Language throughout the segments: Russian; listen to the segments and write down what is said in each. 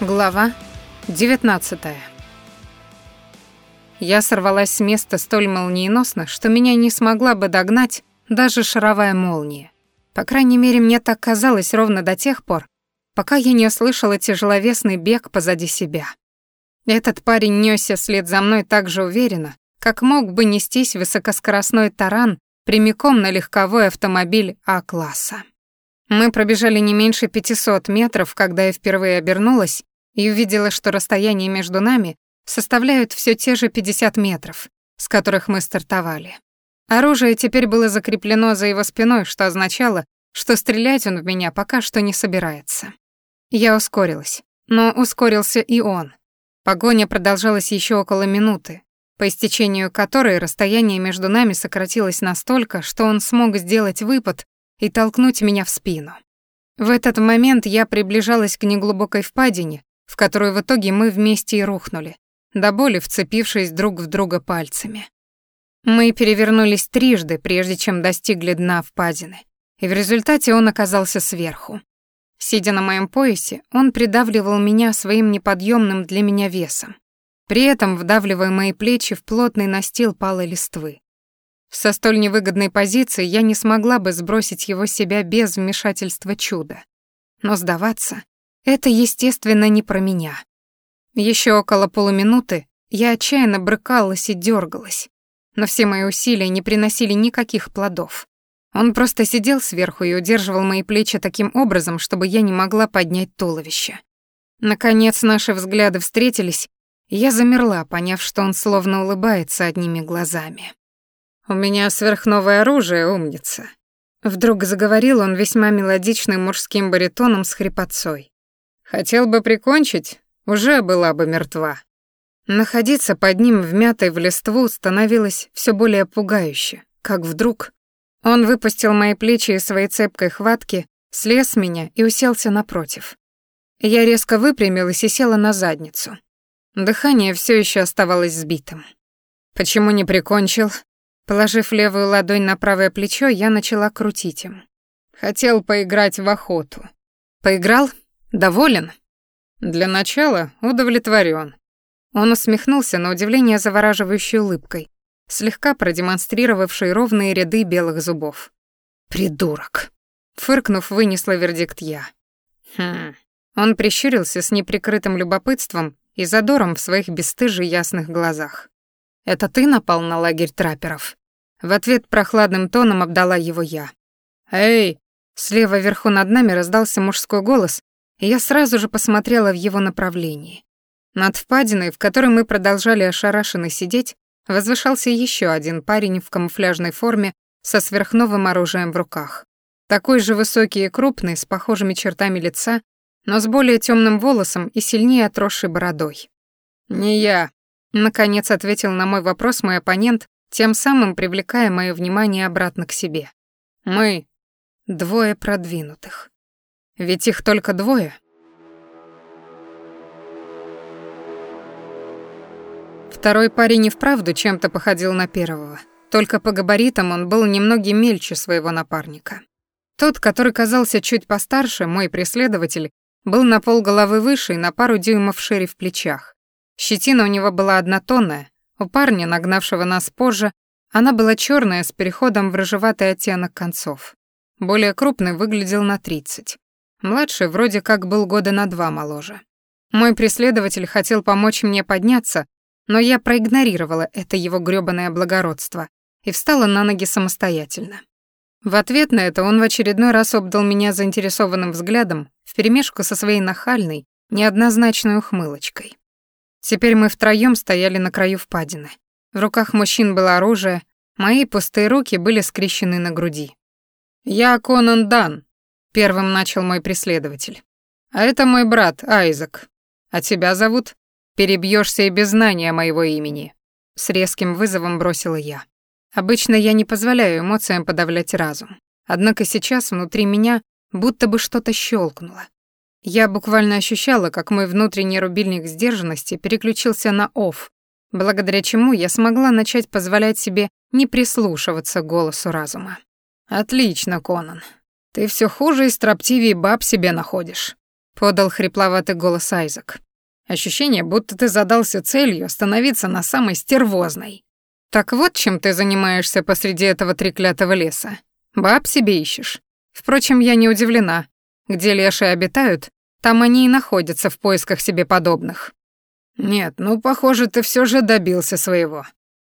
Глава 19 Я сорвалась с места столь молниеносно, что меня не смогла бы догнать даже шаровая молния. По крайней мере, мне так казалось ровно до тех пор, пока я не услышала тяжеловесный бег позади себя. Этот парень нёсся вслед за мной так же уверенно, как мог бы нестись высокоскоростной таран прямиком на легковой автомобиль А-класса. Мы пробежали не меньше 500 метров, когда я впервые обернулась и увидела, что расстояние между нами составляют все те же 50 метров, с которых мы стартовали. Оружие теперь было закреплено за его спиной, что означало, что стрелять он в меня пока что не собирается. Я ускорилась, но ускорился и он. Погоня продолжалась еще около минуты, по истечению которой расстояние между нами сократилось настолько, что он смог сделать выпад и толкнуть меня в спину. В этот момент я приближалась к неглубокой впадине, в которую в итоге мы вместе и рухнули, до боли вцепившись друг в друга пальцами. Мы перевернулись трижды, прежде чем достигли дна впадины, и в результате он оказался сверху. Сидя на моем поясе, он придавливал меня своим неподъемным для меня весом, при этом вдавливая мои плечи в плотный настил палой листвы. Со столь невыгодной позиции я не смогла бы сбросить его себя без вмешательства чуда. Но сдаваться это, естественно, не про меня. Еще около полуминуты я отчаянно брыкалась и дергалась, но все мои усилия не приносили никаких плодов. Он просто сидел сверху и удерживал мои плечи таким образом, чтобы я не могла поднять туловище. Наконец наши взгляды встретились, и я замерла, поняв, что он словно улыбается одними глазами. «У меня сверхновое оружие, умница», Вдруг заговорил он весьма мелодичным мужским баритоном с хрипотцой. Хотел бы прикончить, уже была бы мертва. Находиться под ним вмятой в листву становилось все более пугающе, как вдруг он выпустил мои плечи из своей цепкой хватки, слез с меня и уселся напротив. Я резко выпрямилась и села на задницу. Дыхание все еще оставалось сбитым. Почему не прикончил? Положив левую ладонь на правое плечо, я начала крутить им. Хотел поиграть в охоту. Поиграл? Доволен? Для начала удовлетворен. Он усмехнулся на удивление завораживающей улыбкой, слегка продемонстрировавшей ровные ряды белых зубов. «Придурок!» Фыркнув, вынесла вердикт я. «Хм...» Он прищурился с неприкрытым любопытством и задором в своих бесстыже ясных глазах. «Это ты напал на лагерь трапперов?» В ответ прохладным тоном обдала его я. «Эй!» Слева вверху над нами раздался мужской голос, я сразу же посмотрела в его направлении. Над впадиной, в которой мы продолжали ошарашенно сидеть, возвышался еще один парень в камуфляжной форме со сверхновым оружием в руках. Такой же высокий и крупный, с похожими чертами лица, но с более темным волосом и сильнее отросшей бородой. «Не я», — наконец ответил на мой вопрос мой оппонент, тем самым привлекая мое внимание обратно к себе. «Мы — двое продвинутых». Ведь их только двое. Второй парень и вправду чем-то походил на первого. Только по габаритам он был немного мельче своего напарника. Тот, который казался чуть постарше, мой преследователь, был на пол головы выше и на пару дюймов шире в плечах. Щетина у него была однотонная, у парня, нагнавшего нас позже, она была черная с переходом в рыжеватый оттенок концов. Более крупный выглядел на 30. Младший вроде как был года на два моложе. Мой преследователь хотел помочь мне подняться, но я проигнорировала это его грёбаное благородство и встала на ноги самостоятельно. В ответ на это он в очередной раз обдал меня заинтересованным взглядом вперемешку со своей нахальной, неоднозначной ухмылочкой. Теперь мы втроём стояли на краю впадины. В руках мужчин было оружие, мои пустые руки были скрещены на груди. «Я Конан Дан», Первым начал мой преследователь. А это мой брат Айзек. А тебя зовут? Перебьешься и без знания моего имени. С резким вызовом бросила я. Обычно я не позволяю эмоциям подавлять разум. Однако сейчас внутри меня будто бы что-то щелкнуло. Я буквально ощущала, как мой внутренний рубильник сдержанности переключился на «офф», благодаря чему я смогла начать позволять себе не прислушиваться голосу разума. «Отлично, Конан. Ты все хуже и строптивее баб себе находишь. подал хрипловатый голос Айзек. Ощущение, будто ты задался целью становиться на самой стервозной. Так вот, чем ты занимаешься посреди этого треклятого леса. Баб себе ищешь. Впрочем, я не удивлена. Где леши обитают, там они и находятся в поисках себе подобных. Нет, ну, похоже, ты все же добился своего.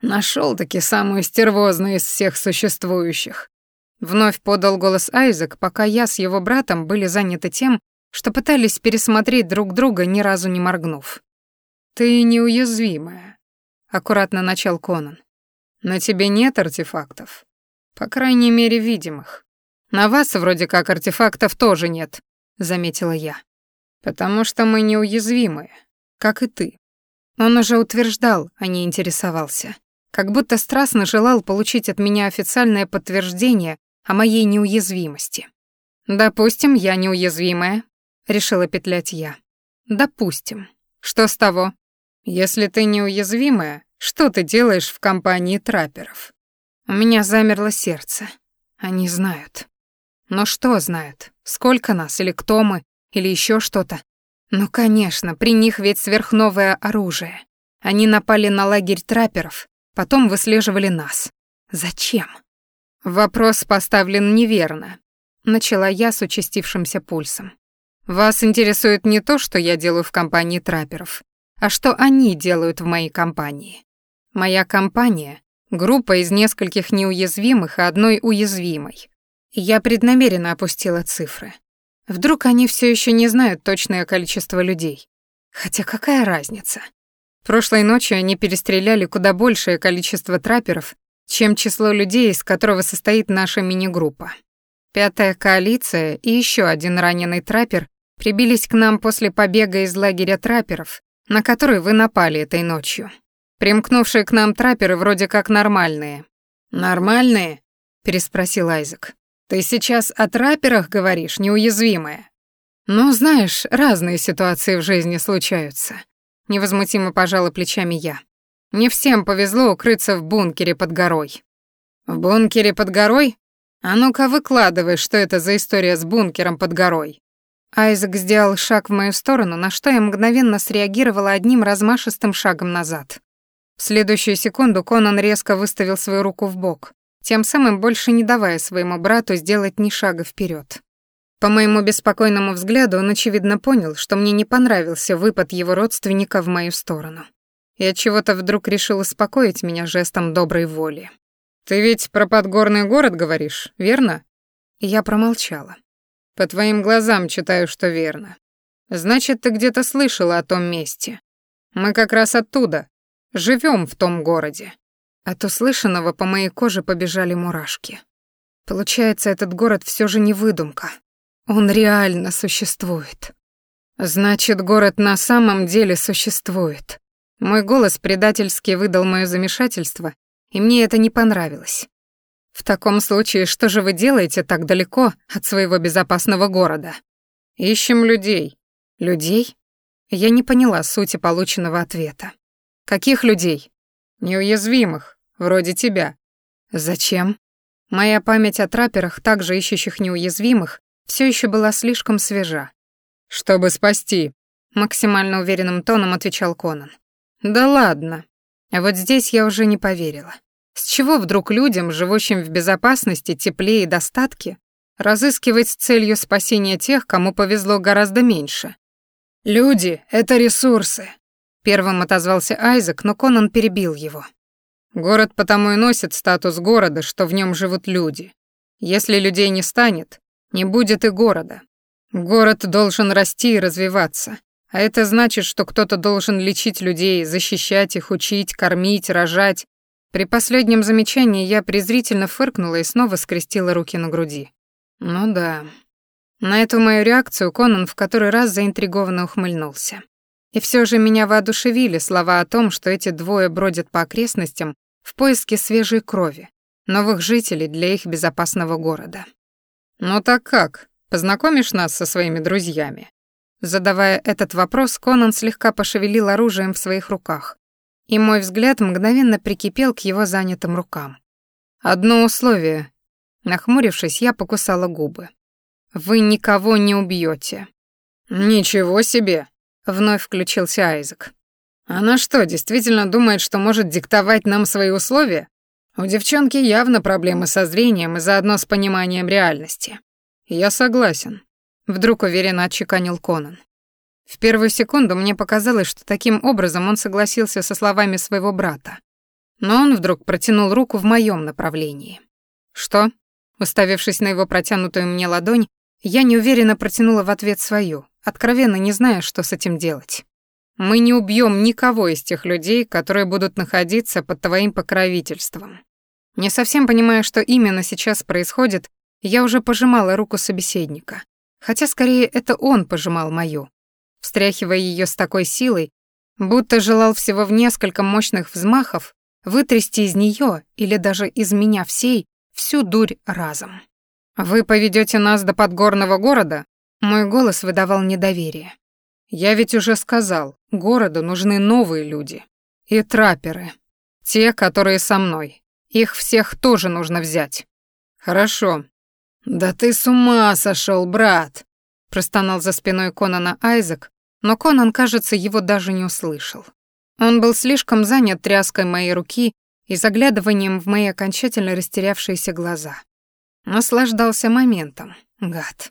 нашел таки самую стервозную из всех существующих. Вновь подал голос Айзек, пока я с его братом были заняты тем, что пытались пересмотреть друг друга, ни разу не моргнув. «Ты неуязвимая», — аккуратно начал Конан. «На тебе нет артефактов. По крайней мере, видимых. На вас вроде как артефактов тоже нет», — заметила я. «Потому что мы неуязвимые, как и ты». Он уже утверждал, а не интересовался. Как будто страстно желал получить от меня официальное подтверждение о моей неуязвимости. «Допустим, я неуязвимая, — решила петлять я. «Допустим. Что с того? Если ты неуязвимая, что ты делаешь в компании трапперов?» У меня замерло сердце. Они знают. Но что знают? Сколько нас, или кто мы, или еще что-то? Ну, конечно, при них ведь сверхновое оружие. Они напали на лагерь трапперов, потом выслеживали нас. Зачем? Вопрос поставлен неверно. Начала я с участившимся пульсом. Вас интересует не то, что я делаю в компании трапперов, а что они делают в моей компании. Моя компания — группа из нескольких неуязвимых и одной уязвимой. Я преднамеренно опустила цифры. Вдруг они все еще не знают точное количество людей. Хотя какая разница? Прошлой ночью они перестреляли куда большее количество трапперов, чем число людей, из которого состоит наша мини-группа. Пятая коалиция и еще один раненый траппер прибились к нам после побега из лагеря трапперов, на который вы напали этой ночью. Примкнувшие к нам трапперы вроде как нормальные». «Нормальные?» — переспросил Айзек. «Ты сейчас о трапперах говоришь, неуязвимые?» «Ну, знаешь, разные ситуации в жизни случаются», — невозмутимо пожала плечами я. «Не всем повезло укрыться в бункере под горой». «В бункере под горой? А ну-ка выкладывай, что это за история с бункером под горой». Айзек сделал шаг в мою сторону, на что я мгновенно среагировала одним размашистым шагом назад. В следующую секунду Конан резко выставил свою руку в бок, тем самым больше не давая своему брату сделать ни шага вперед. По моему беспокойному взгляду он очевидно понял, что мне не понравился выпад его родственника в мою сторону. И от чего-то вдруг решил успокоить меня жестом доброй воли. Ты ведь про подгорный город говоришь, верно? Я промолчала. По твоим глазам читаю, что верно. Значит, ты где-то слышала о том месте. Мы как раз оттуда. Живем в том городе. От услышанного по моей коже побежали мурашки. Получается, этот город все же не выдумка. Он реально существует. Значит, город на самом деле существует. Мой голос предательски выдал моё замешательство, и мне это не понравилось. В таком случае, что же вы делаете так далеко от своего безопасного города? Ищем людей. Людей? Я не поняла сути полученного ответа. Каких людей? Неуязвимых, вроде тебя. Зачем? Моя память о трапперах, также ищущих неуязвимых, все еще была слишком свежа. Чтобы спасти, максимально уверенным тоном отвечал Конан. Да ладно. А вот здесь я уже не поверила. С чего вдруг людям, живущим в безопасности, тепле и достатке, разыскивать с целью спасения тех, кому повезло гораздо меньше? «Люди — это ресурсы», — первым отозвался Айзек, но Конан перебил его. «Город потому и носит статус города, что в нем живут люди. Если людей не станет, не будет и города. Город должен расти и развиваться, а это значит, что кто-то должен лечить людей, защищать их, учить, кормить, рожать, при последнем замечании я презрительно фыркнула и снова скрестила руки на груди. Ну да. На эту мою реакцию Конан в который раз заинтригованно ухмыльнулся. И все же меня воодушевили слова о том, что эти двое бродят по окрестностям в поиске свежей крови, новых жителей для их безопасного города. «Ну так как? Познакомишь нас со своими друзьями?» Задавая этот вопрос, Конан слегка пошевелил оружием в своих руках, и мой взгляд мгновенно прикипел к его занятым рукам. «Одно условие». Нахмурившись, я покусала губы. «Вы никого не убьете. «Ничего себе!» — вновь включился Айзек. «Она что, действительно думает, что может диктовать нам свои условия? У девчонки явно проблемы со зрением и заодно с пониманием реальности». «Я согласен», — вдруг уверенно отчеканил Конан. В первую секунду мне показалось, что таким образом он согласился со словами своего брата. Но он вдруг протянул руку в моем направлении. «Что?» Уставившись на его протянутую мне ладонь, я неуверенно протянула в ответ свою, откровенно не зная, что с этим делать. «Мы не убьем никого из тех людей, которые будут находиться под твоим покровительством». Не совсем понимая, что именно сейчас происходит, я уже пожимала руку собеседника. Хотя скорее это он пожимал мою, встряхивая ее с такой силой, будто желал всего в несколько мощных взмахов вытрясти из нее или даже из меня всей всю дурь разом. «Вы поведете нас до подгорного города?» Мой голос выдавал недоверие. «Я ведь уже сказал, городу нужны новые люди. И трапперы. Те, которые со мной. Их всех тоже нужно взять». «Хорошо». «Да ты с ума сошел, брат!» простонал за спиной Конана Айзек, но Конан, кажется, его даже не услышал. Он был слишком занят тряской моей руки и заглядыванием в мои окончательно растерявшиеся глаза. Наслаждался моментом, гад.